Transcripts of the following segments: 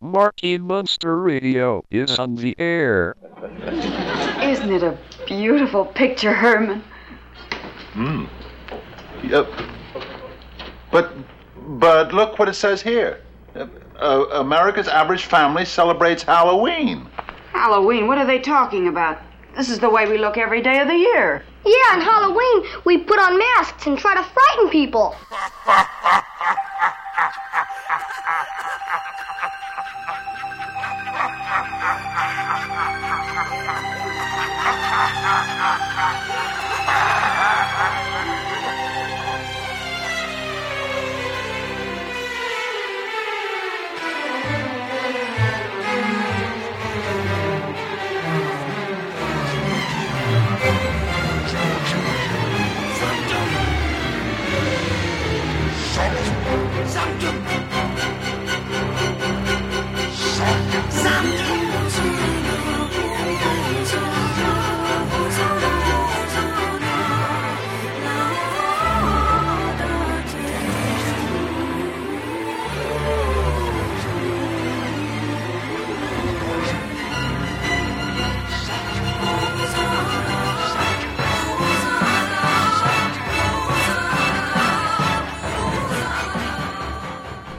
Marky Munster Radio is on the air. Isn't it a beautiful picture, Herman? Hmm. Yep. But, but look what it says here. Uh, uh, America's average family celebrates Halloween. Halloween, what are they talking about? This is the way we look every day of the year. Yeah, on Halloween, we put on masks and try to frighten people.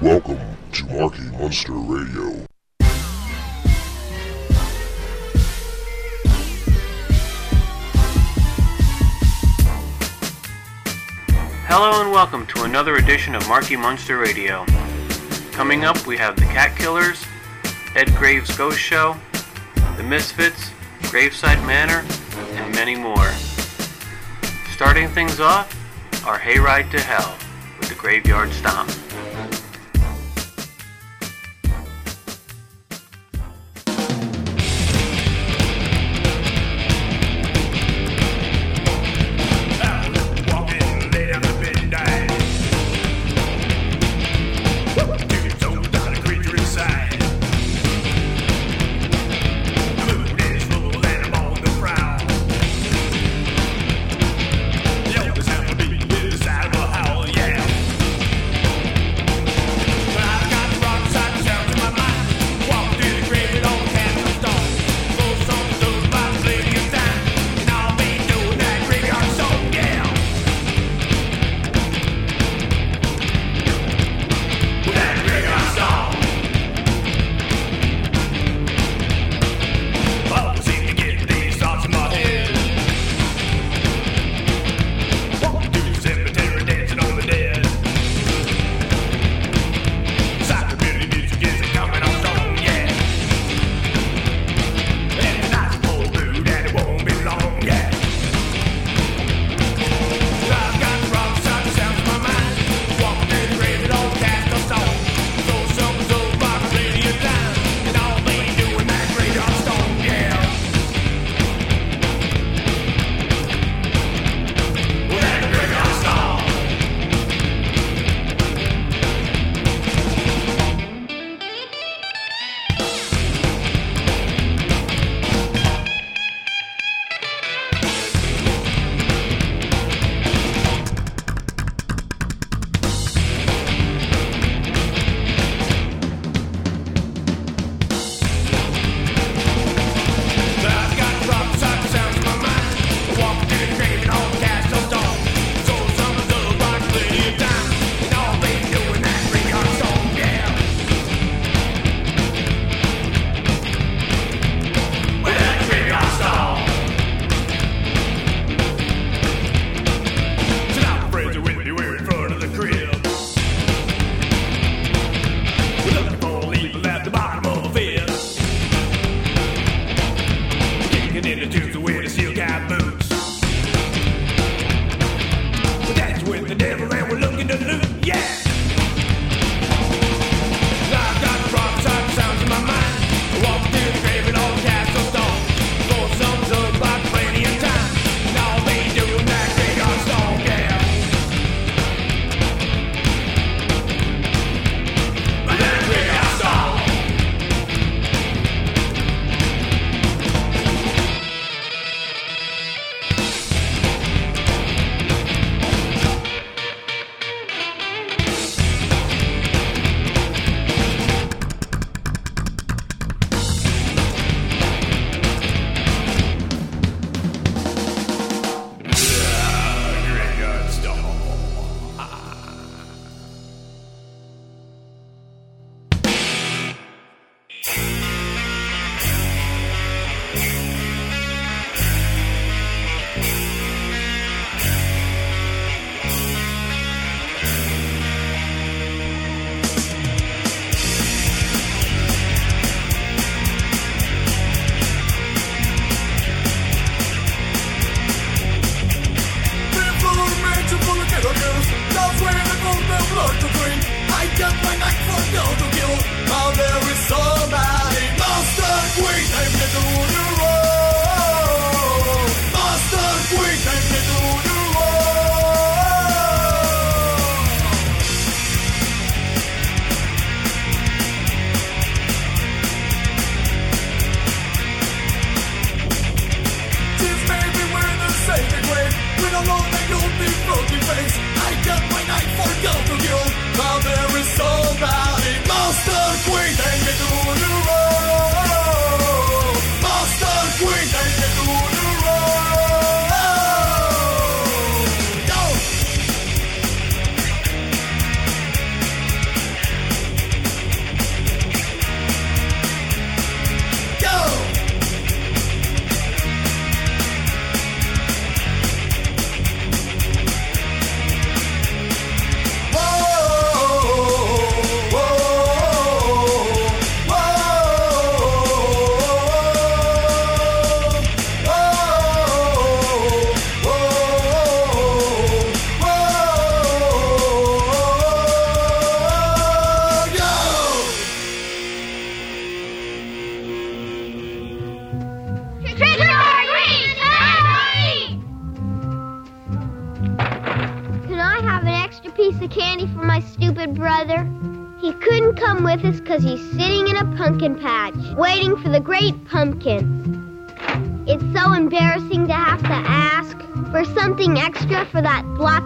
Welcome to Marky Munster Radio. Hello and welcome to another edition of Marky Munster Radio. Coming up, we have the Cat Killers, Ed Graves Ghost Show, the Misfits, Graveside Manor, and many more. Starting things off, our Hayride to Hell with the Graveyard Stomp.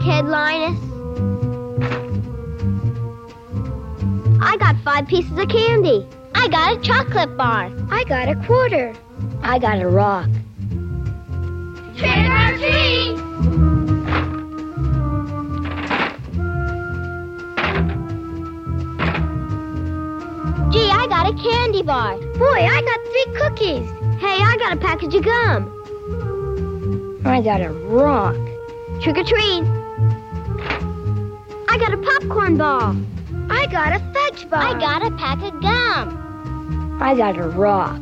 Blockhead Linus. I got five pieces of candy. I got a chocolate bar. I got a quarter. I got a rock. Trick or treat! Gee, I got a candy bar. Boy, I got three cookies. Hey, I got a package of gum. I got a rock. Trick or treat. I got a popcorn ball. I got a fudge bar. I got a pack of gum. I got a rock.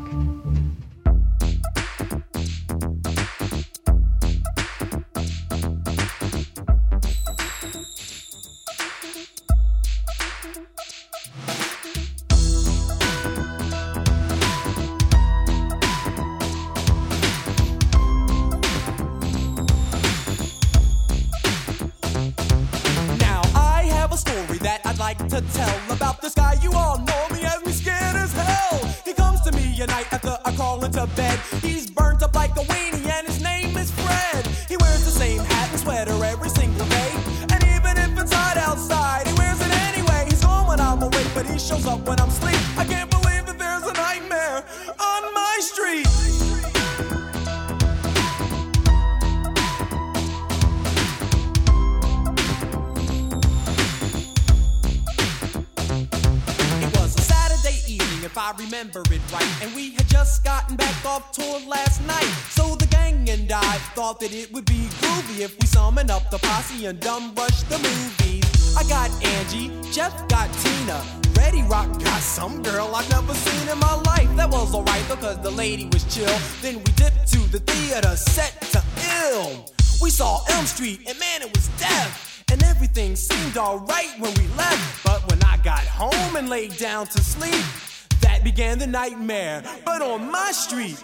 And laid down to sleep, that began the nightmare. But on my street.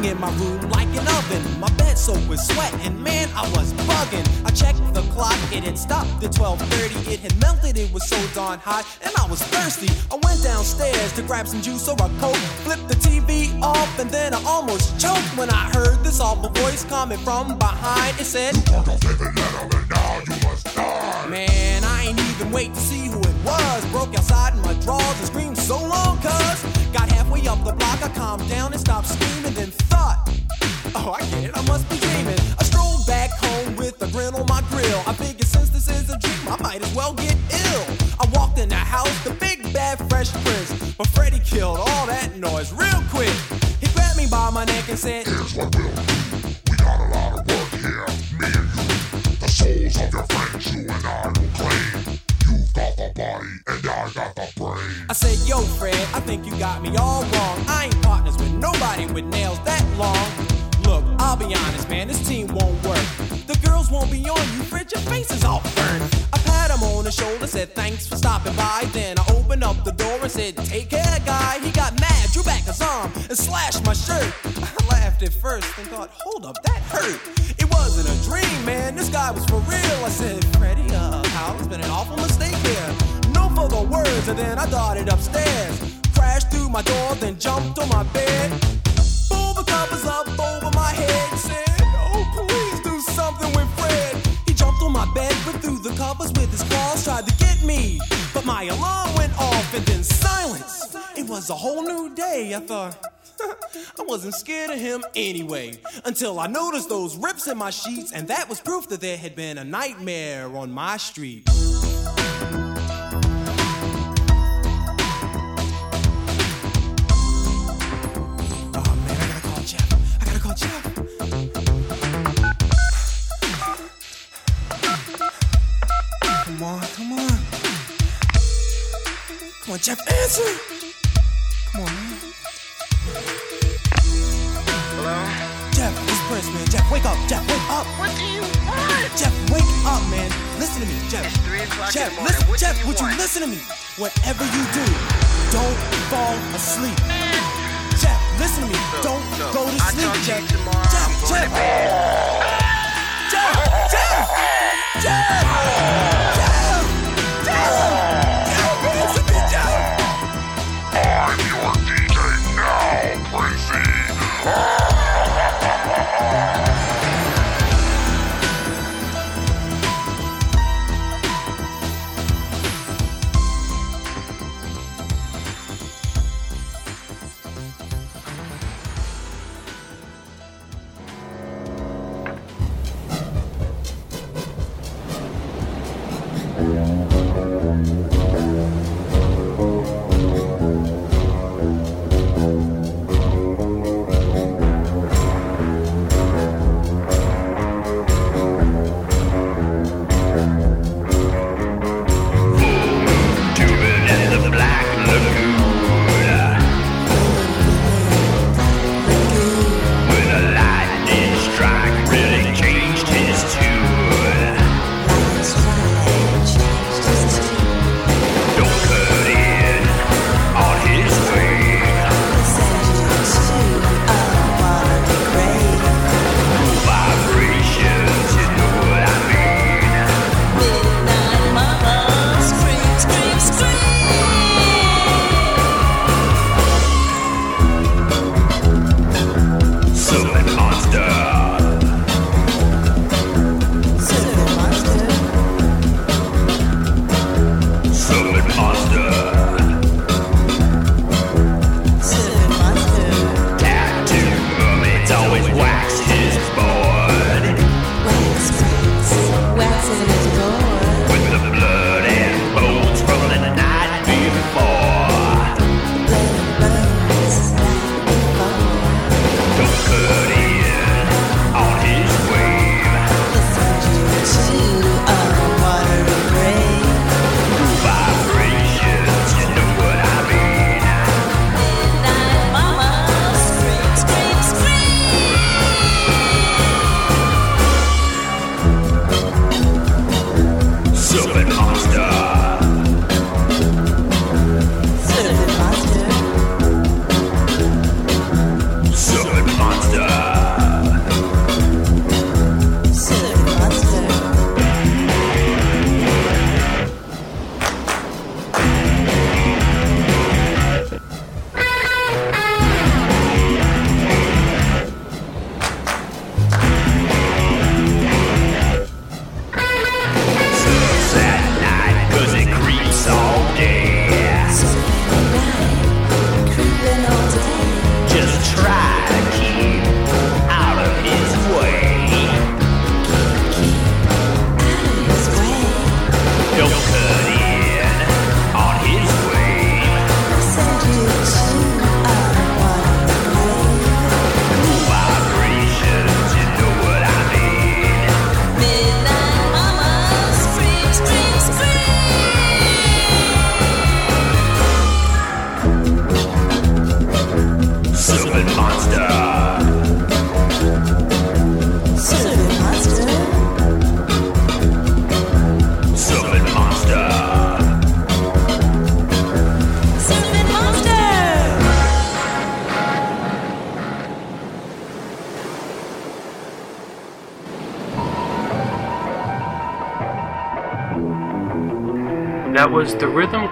Burning in my room like an oven. My bed soaked with sweat, and man, I was bugging. I checked the clock, it had stopped at 12:30. It had melted, it was so darn hot, and I was thirsty. I went downstairs to grab some juice or a coke, flipped the TV off, and then I almost choked when I heard this awful voice coming from behind. It said, Man, I ain't even wait to see who it was. Broke outside in my drawers and screamed so long, cuz. Got halfway up the block, I calmed down and stopped screaming, then Oh, I get it, I must be dreaming. I strolled back home with a grin on my grill. I figured since this is a dream, I might as well get ill. I walked in the house, the big bad fresh prince. But Freddy killed all that noise real quick. He grabbed me by my neck and said, Here's what we'll do. We got a lot of work here, me and you. The souls of your friends you and I will claim. You've got the body and I got the brain. I said, Yo, Fred, I think you got me all wrong. I ain't partners with nobody with nails that long. Look, I'll be honest, man, this team won't work. The girls won't be on you, Fred, your face is all burned. I pat him on the shoulder, said thanks for stopping by. Then I opened up the door and said, Take care, guy. He got mad, drew back his arm, and slashed my shirt. I laughed at first and thought, Hold up, that hurt. It wasn't a dream, man, this guy was for real. I said, Freddie, uh, it's been an awful mistake here. No further words, and then I darted upstairs. Crashed through my door, then jumped on my bed. The covers up over my head. Said, Oh, please do something with Fred. He jumped on my bed, the covers with his tried to get me. But my alarm went off, and then silence. It was a whole new day. I thought. I wasn't scared of him anyway, until I noticed those rips in my sheets, and that was proof that there had been a nightmare on my street. Come on, come on. Come on, Jeff, answer. Come on, man. Hello? Jeff, it's Prince, man. Jeff, wake up. Jeff, wake up. What do you want? Jeff, wake up, man. Listen to me, Jeff. It's 3 o'clock Jeff, in the morning. Listen, what Jeff, you would want? you listen to me? Whatever you do, don't fall asleep. Jeff, listen to me. So, don't so, go to I sleep, Jeff. Jeff, Jeff. Jeff, Jeff, Jeff. Ah!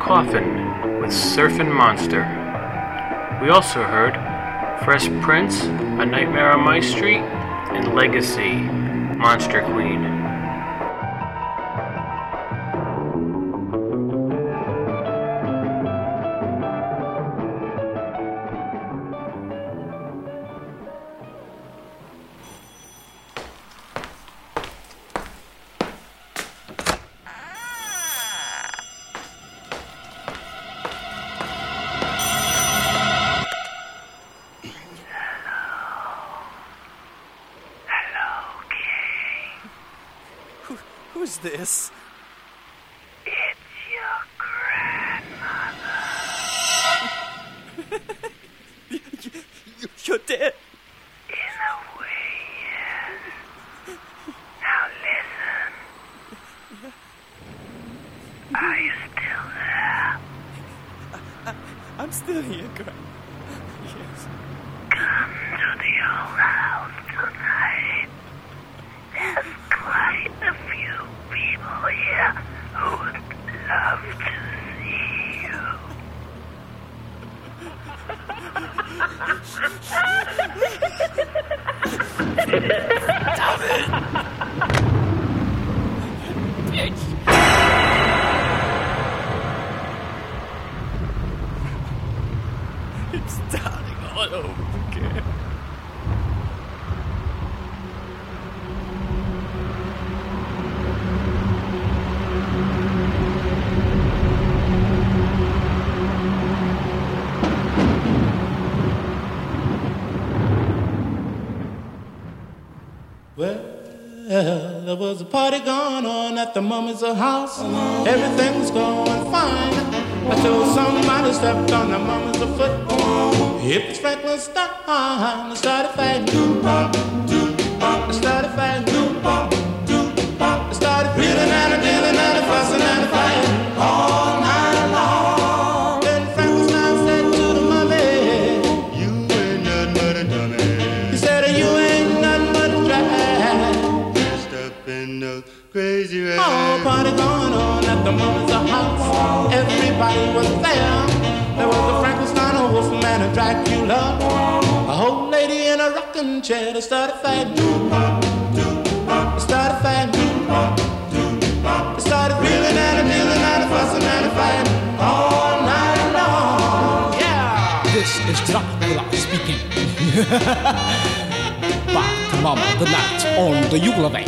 Coffin with Surfin' Monster. We also heard Fresh Prince, A Nightmare on My Street, and Legacy, Monster Queen. Was a party going on at the mummy's house. Everything was going fine until somebody stepped on the mummy's foot. It was Frankenstein. I started fighting. Everybody was there. There was a Frankenstein, a Wolfman, a Dracula. A old lady in a rocking chair. They started fighting. Started fighting. Started reeling and a dealing and a fussing and a fighting all night long. Yeah. This is Dracula speaking. To Mama the night on the vein.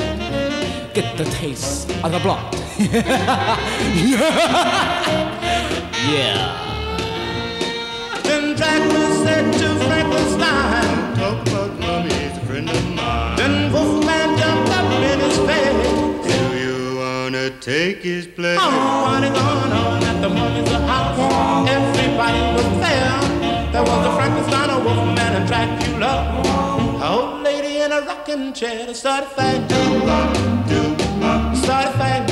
Get the taste of the blood. yeah. Then Dracula said to Frankenstein, Talk about mommy, he's a friend of mine. Then Wolfman jumped up in his face. Do you wanna take his place? Oh, party going on at the mummy's house. Everybody was there. There was a Frankenstein, a Wolfman, and Dracula. A old lady in a rocking chair that started fighting. Started fighting.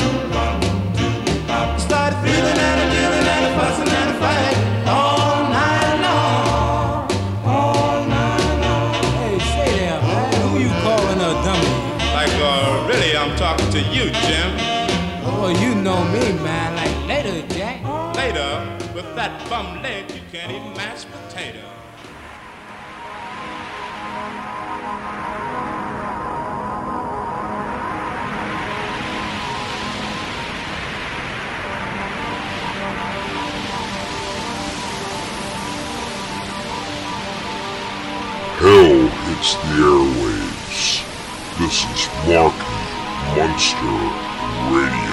Bum leg, you can't even mash potato. Hell hits the airwaves. This is Marky Munster Radio.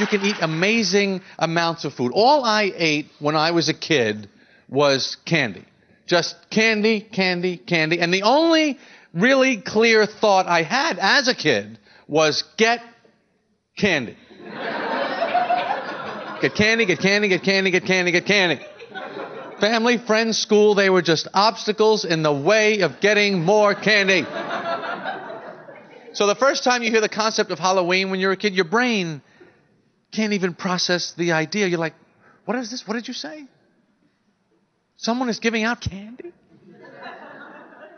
You can eat amazing amounts of food. All I ate when I was a kid was candy. Just candy, candy, candy. And the only really clear thought I had as a kid was get candy. Get candy, get candy, get candy, get candy, get candy. Family, friends, school, they were just obstacles in the way of getting more candy. So the first time you hear the concept of Halloween when you're a kid, your brain can't even process the idea. You're like, what is this? What did you say? Someone is giving out candy?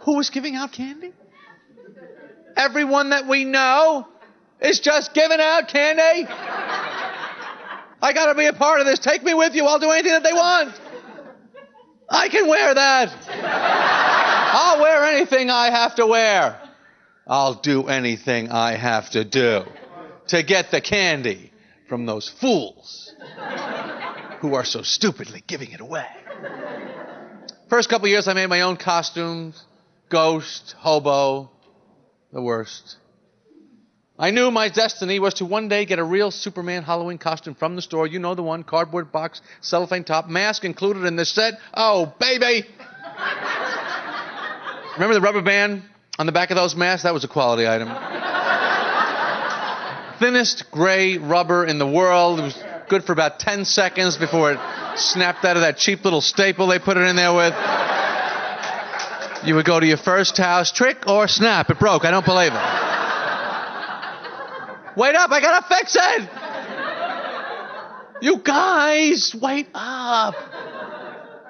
Who is giving out candy? Everyone that we know is just giving out candy. I got to be a part of this. Take me with you. I'll do anything that they want. I can wear that. I'll wear anything I have to wear. I'll do anything I have to do to get the candy from those fools who are so stupidly giving it away. First couple years, I made my own costumes ghost, hobo, the worst. I knew my destiny was to one day get a real Superman Halloween costume from the store. You know the one, cardboard box, cellophane top, mask included in the set. Oh, baby! Remember the rubber band on the back of those masks? That was a quality item. Thinnest gray rubber in the world. It was good for about 10 seconds before it snapped out of that cheap little staple they put it in there with. You would go to your first house, trick or snap. It broke. I don't believe it. Wait up, I gotta fix it! You guys, wait up!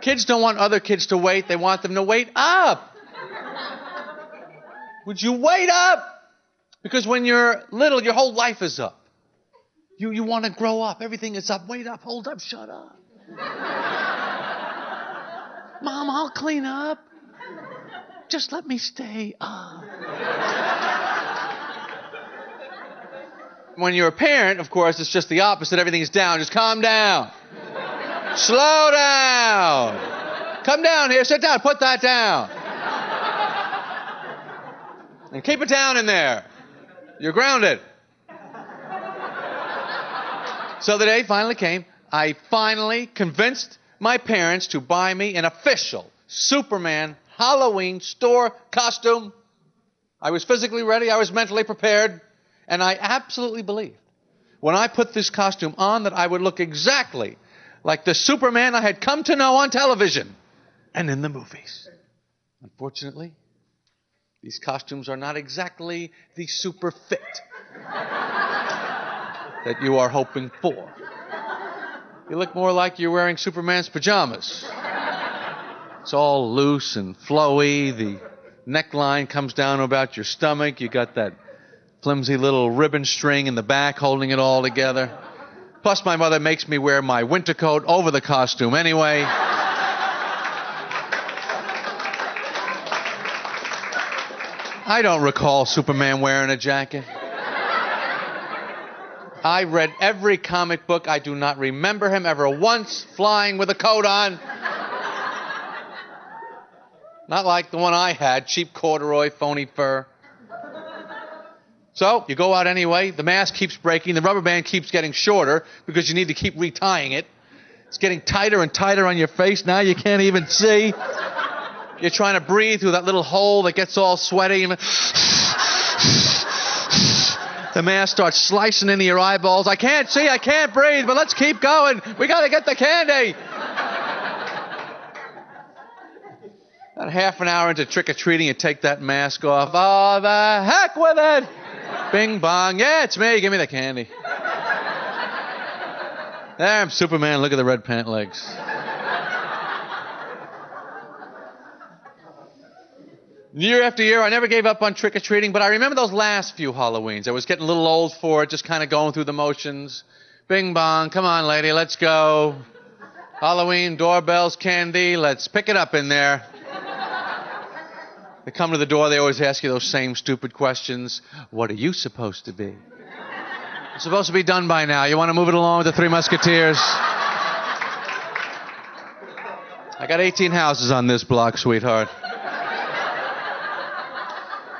Kids don't want other kids to wait, they want them to wait up! Would you wait up? Because when you're little, your whole life is up. You, you want to grow up, everything is up. Wait up, hold up, shut up. Mom, I'll clean up. Just let me stay up. When you're a parent, of course, it's just the opposite. Everything's down. Just calm down. Slow down. Come down here. Sit down. Put that down. And keep it down in there. You're grounded. So the day finally came. I finally convinced my parents to buy me an official Superman Halloween store costume. I was physically ready, I was mentally prepared, and I absolutely believed when I put this costume on that I would look exactly like the Superman I had come to know on television and in the movies. Unfortunately, these costumes are not exactly the super fit that you are hoping for. You look more like you're wearing Superman's pajamas. It's all loose and flowy. The neckline comes down about your stomach. You got that flimsy little ribbon string in the back holding it all together. Plus, my mother makes me wear my winter coat over the costume anyway. I don't recall Superman wearing a jacket. I read every comic book. I do not remember him ever once flying with a coat on. Not like the one I had, cheap corduroy, phony fur. So you go out anyway. The mask keeps breaking. The rubber band keeps getting shorter because you need to keep retying it. It's getting tighter and tighter on your face. Now you can't even see. You're trying to breathe through that little hole that gets all sweaty. The mask starts slicing into your eyeballs. I can't see. I can't breathe. But let's keep going. We got to get the candy. About half an hour into trick or treating, you take that mask off. Oh, the heck with it! Bing bong. Yeah, it's me. Give me the candy. There, I'm Superman. Look at the red pant legs. Year after year, I never gave up on trick or treating, but I remember those last few Halloweens. I was getting a little old for it, just kind of going through the motions. Bing bong. Come on, lady. Let's go. Halloween, doorbells, candy. Let's pick it up in there. They come to the door, they always ask you those same stupid questions. What are you supposed to be? It's supposed to be done by now. You want to move it along with the Three Musketeers? I got 18 houses on this block, sweetheart.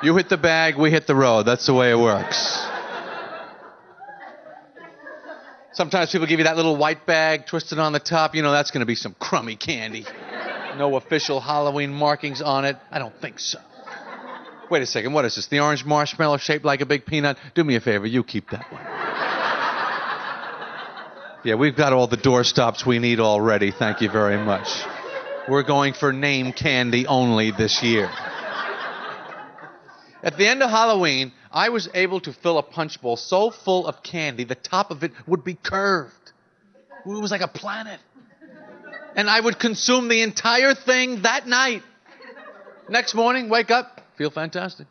You hit the bag, we hit the road. That's the way it works. Sometimes people give you that little white bag twisted on the top. You know, that's going to be some crummy candy. No official Halloween markings on it. I don't think so. Wait a second. What is this? The orange marshmallow shaped like a big peanut? Do me a favor. You keep that one. Yeah, we've got all the door stops we need already. Thank you very much. We're going for name candy only this year. At the end of Halloween, I was able to fill a punch bowl so full of candy, the top of it would be curved. It was like a planet. And I would consume the entire thing that night. Next morning, wake up, feel fantastic.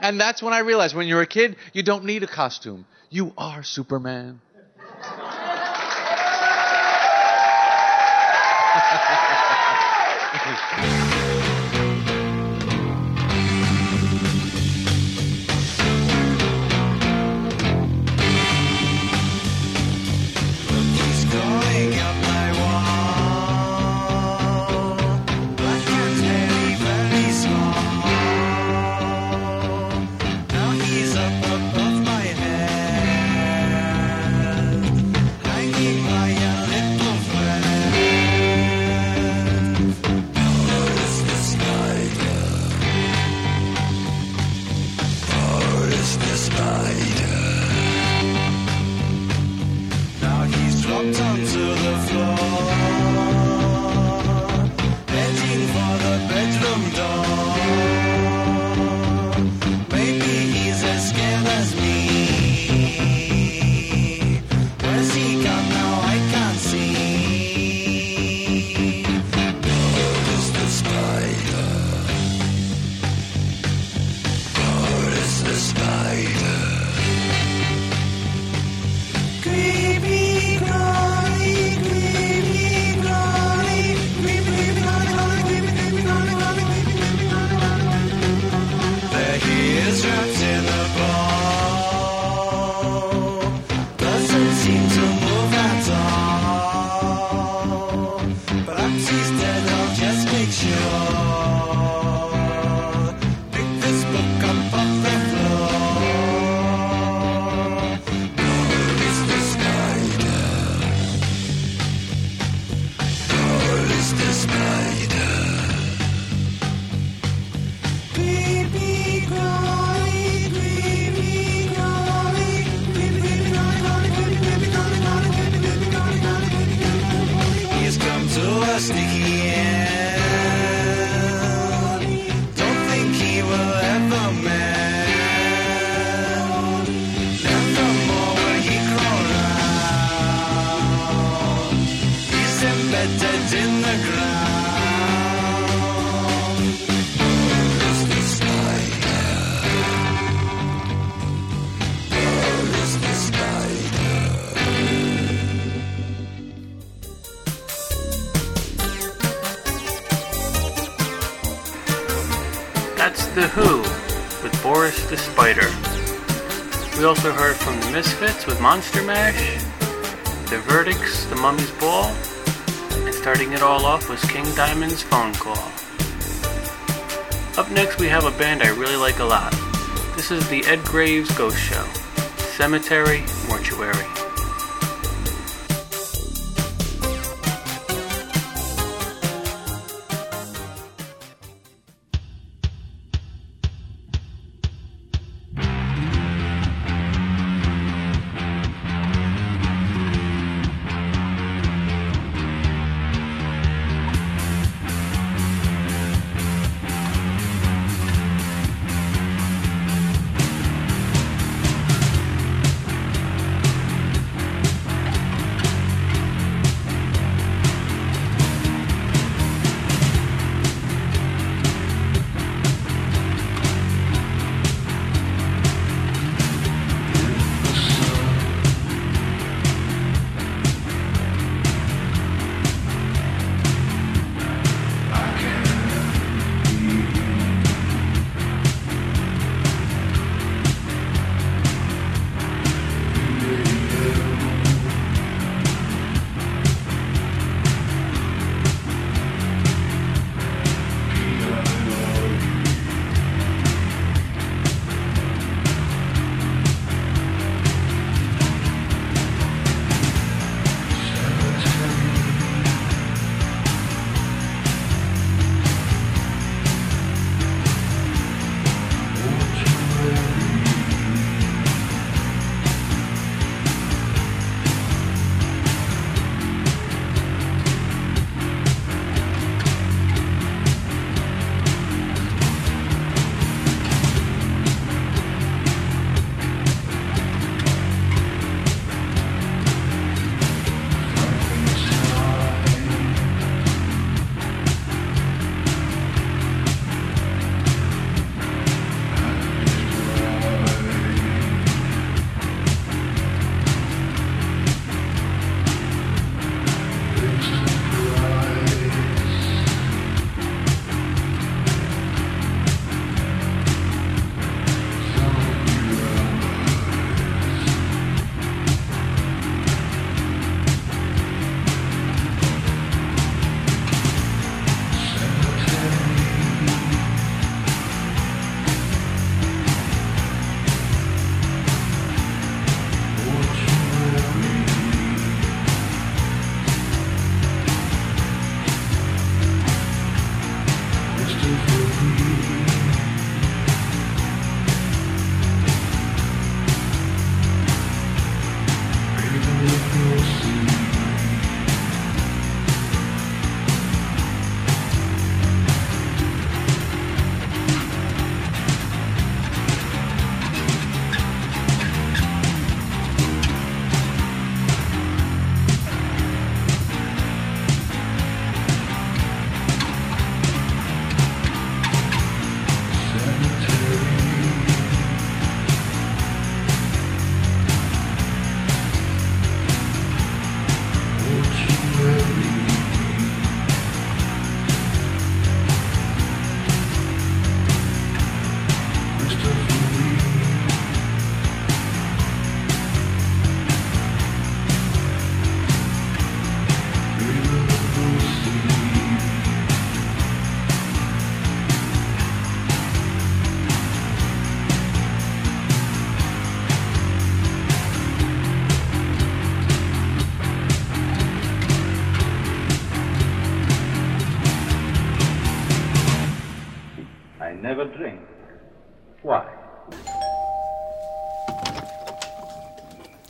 And that's when I realized when you're a kid, you don't need a costume. You are Superman. with Monster Mash, The Verdicts, The Mummy's Ball, and starting it all off was King Diamond's Phone Call. Up next, we have a band I really like a lot. This is the Ed Graves Ghost Show Cemetery Mortuary.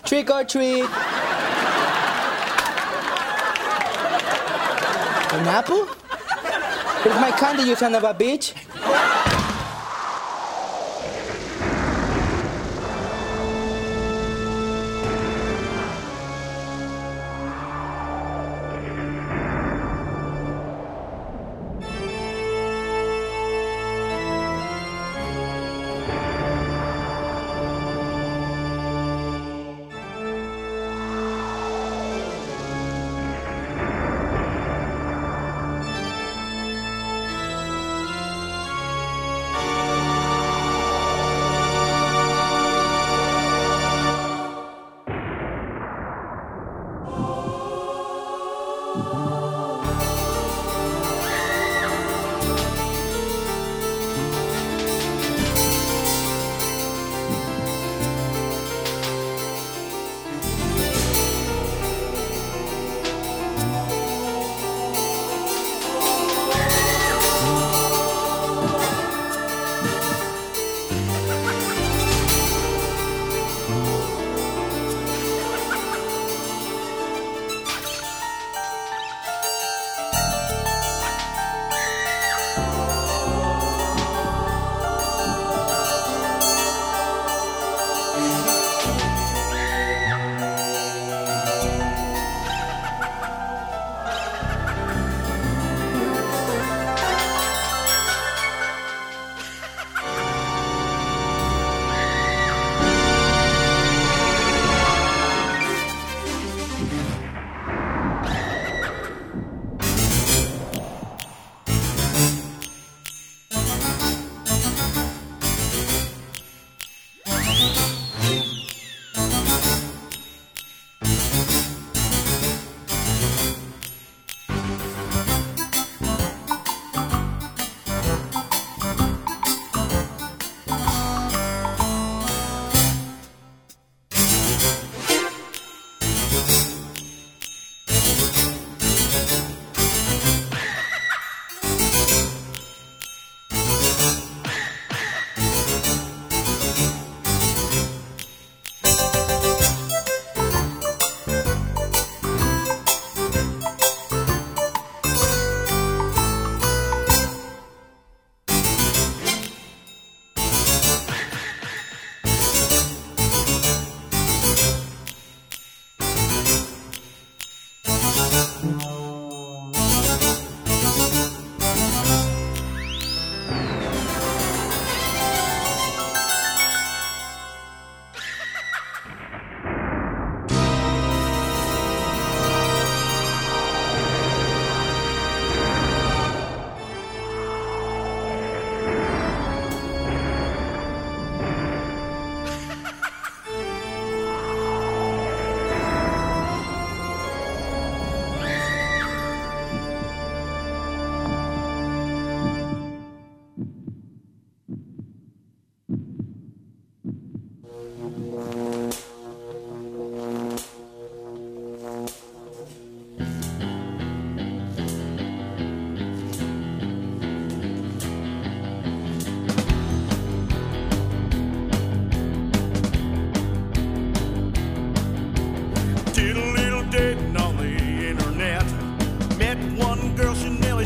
Trick or treat. An apple? Here's my candy, you son of a bitch.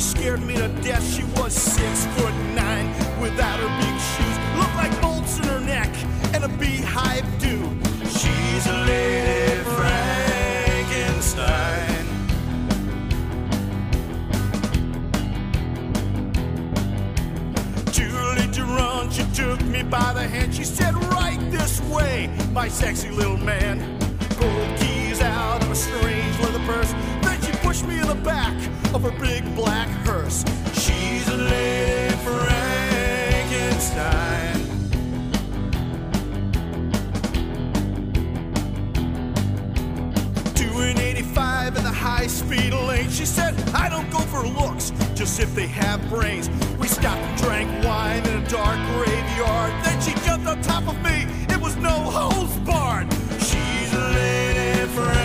Scared me to death. She was six foot nine without her big shoes. Looked like bolts in her neck and a beehive do. She's a lady Frankenstein. She took me by the hand. She said, Right this way, my sexy little man. Pulled keys out of a strange leather purse. Me in the back of her big black hearse. She's a lady Frankenstein. An 85 in the high speed lane. She said, I don't go for looks, just if they have brains. We stopped and drank wine in a dark graveyard. Then she jumped on top of me. It was no hose barred. She's a lady Frankenstein.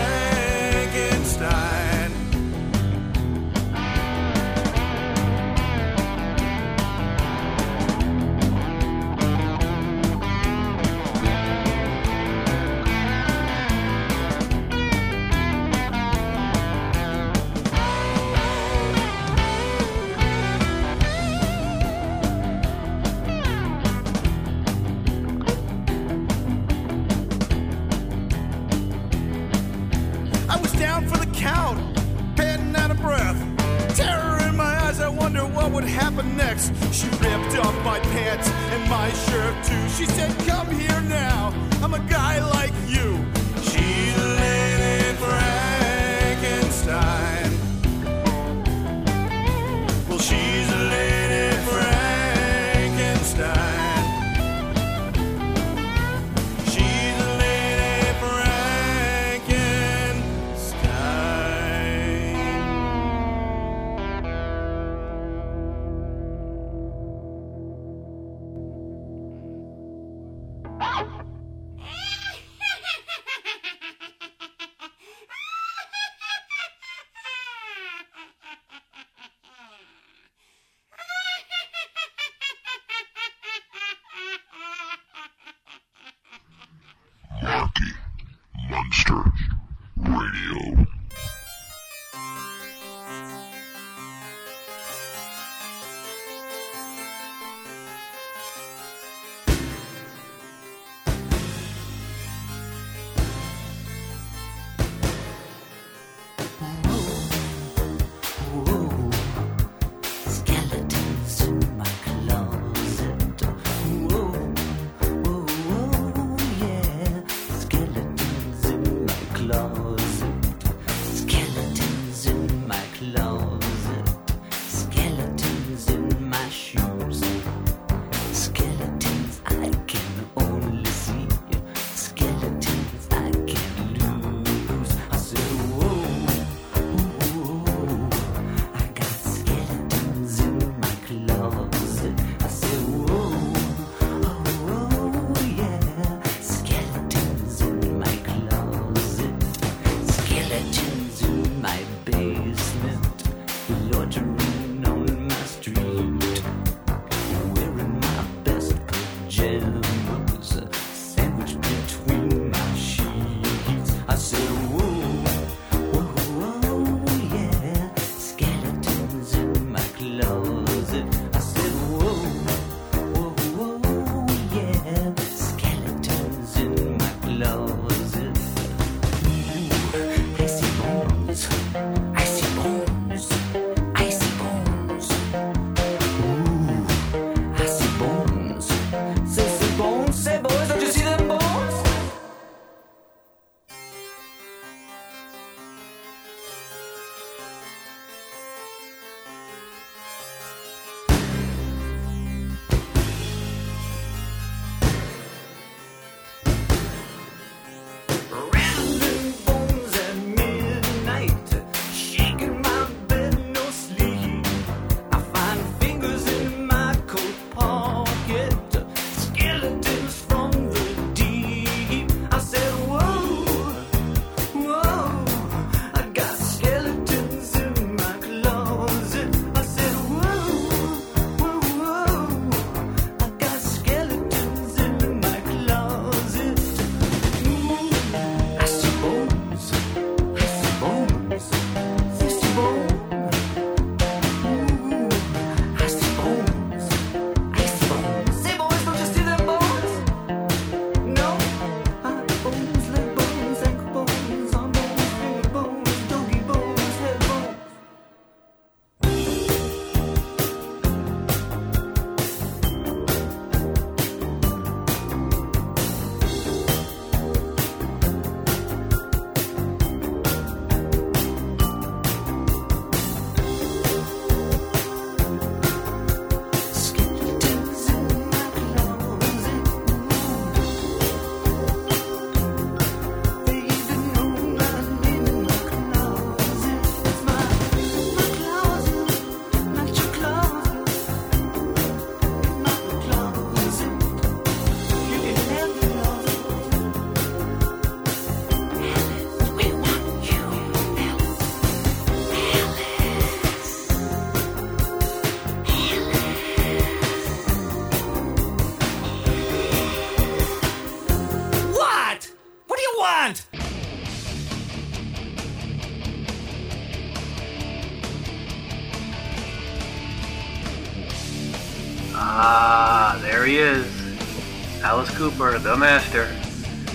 the master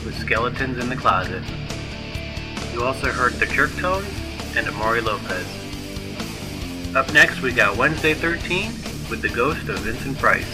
with Skeletons in the Closet. You also heard the Kirk Tones and Amari Lopez. Up next, we got Wednesday 13 with the ghost of Vincent Price.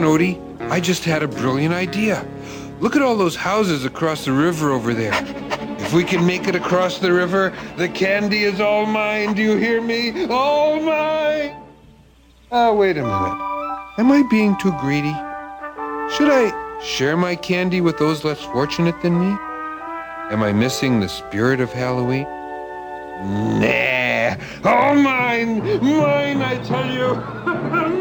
On, Odie. I just had a brilliant idea. Look at all those houses across the river over there. If we can make it across the river, the candy is all mine. Do you hear me? All mine! Ah, wait a minute. Am I being too greedy? Should I share my candy with those less fortunate than me? Am I missing the spirit of Halloween? Nah. All mine! Mine, I tell you!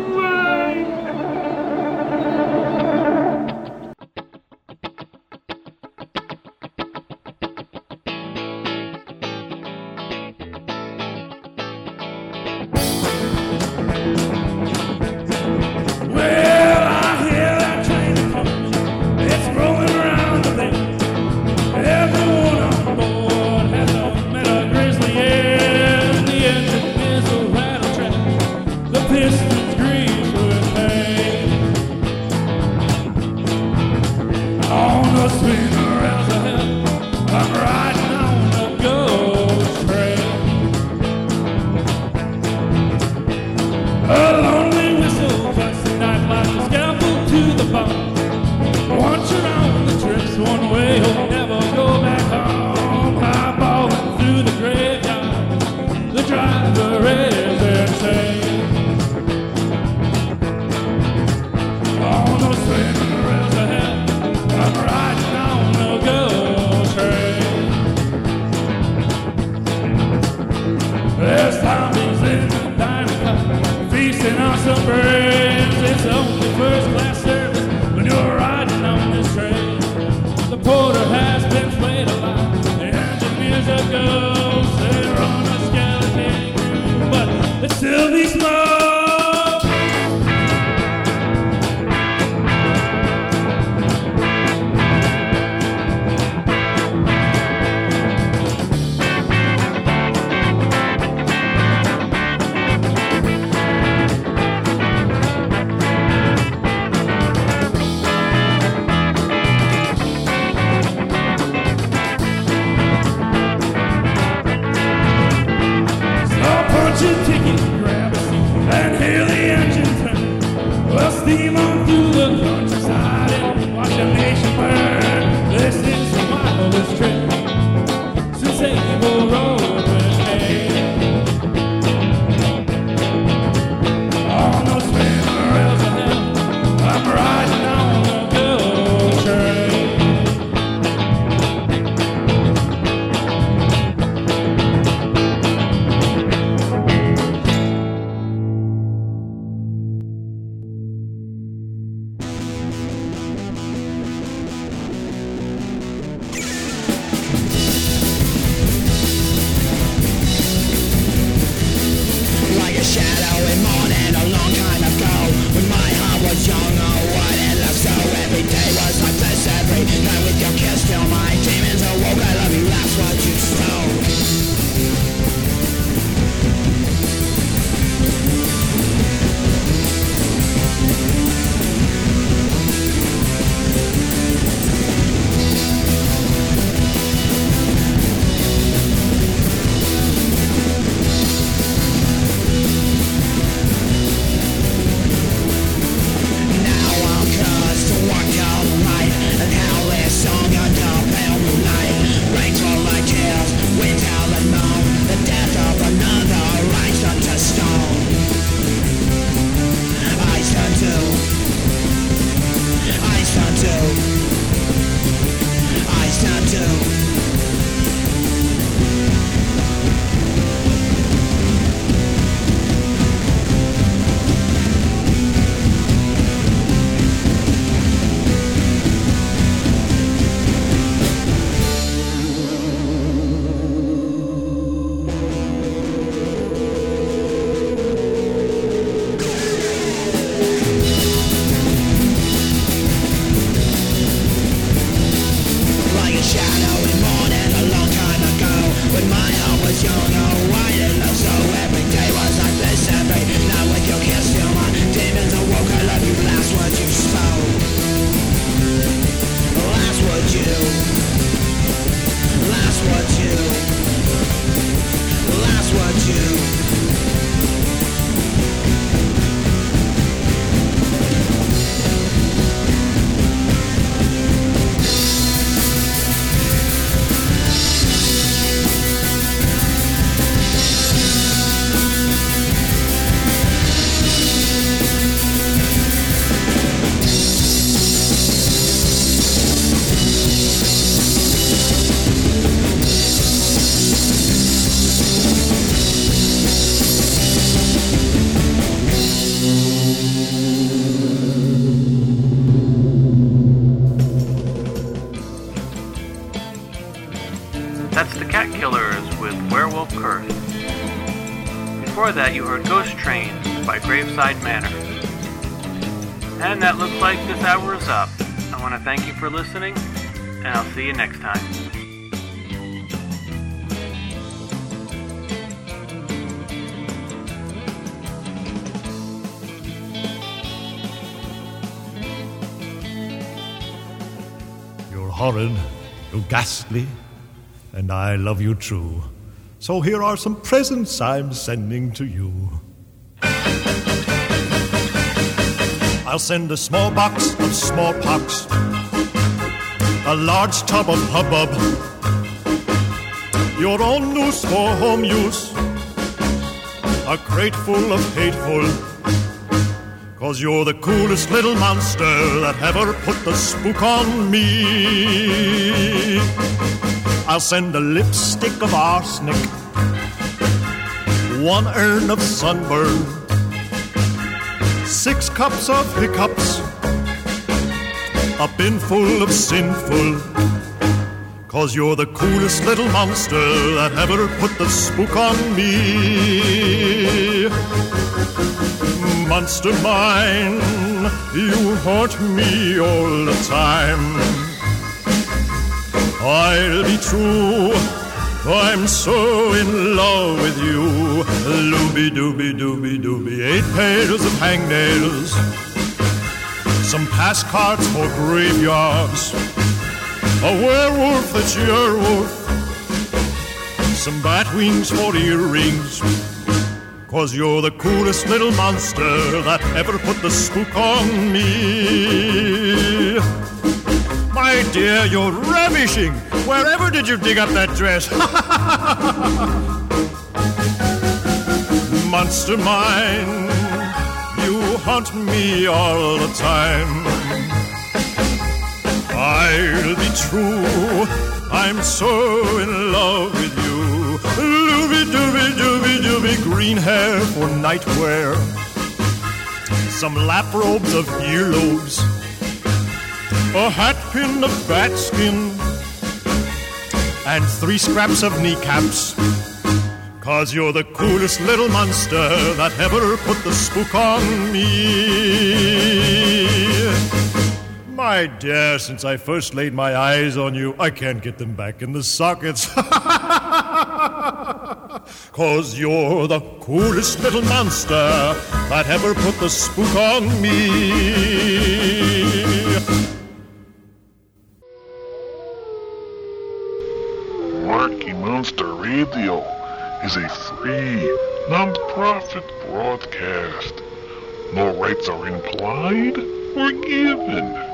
Before that, you heard Ghost Train by Graveside Manor. And that looks like this hour is up. I want to thank you for listening, and I'll see you next time. You're horrid, you're ghastly, and I love you true. So here are some presents I'm sending to you. I'll send a small box of smallpox, a large tub of hubbub, your own noose for home use, a crate full of hateful. Cause you're the coolest little monster that ever put the spook on me. I'll send a lipstick of arsenic, one urn of sunburn, six cups of hiccups, a bin full of sinful. Cause you're the coolest little monster that ever put the spook on me. Monster mine, you haunt me all the time. I'll be true. I'm so in love with you. Looby dooby dooby dooby. Eight pairs of hangnails. Some pass cards for graveyards. A werewolf that's your wolf. Some bat wings for earrings. Cause you're the coolest little monster that ever put the spook on me. My dear, you're ravishing. Wherever did you dig up that dress? Monster mine, you haunt me all the time. I'll be true, I'm so in love with you. Dooby dooby dooby dooby, green hair for nightwear. Some lap robes of earlobes a hat pin of bat skin, and three scraps of kneecaps. Cause you're the coolest little monster that ever put the spook on me. My dear, since I first laid my eyes on you, I can't get them back in the sockets. Cause you're the coolest little monster that ever put the spook on me. Radio is a free, non-profit broadcast. No rights are implied or given.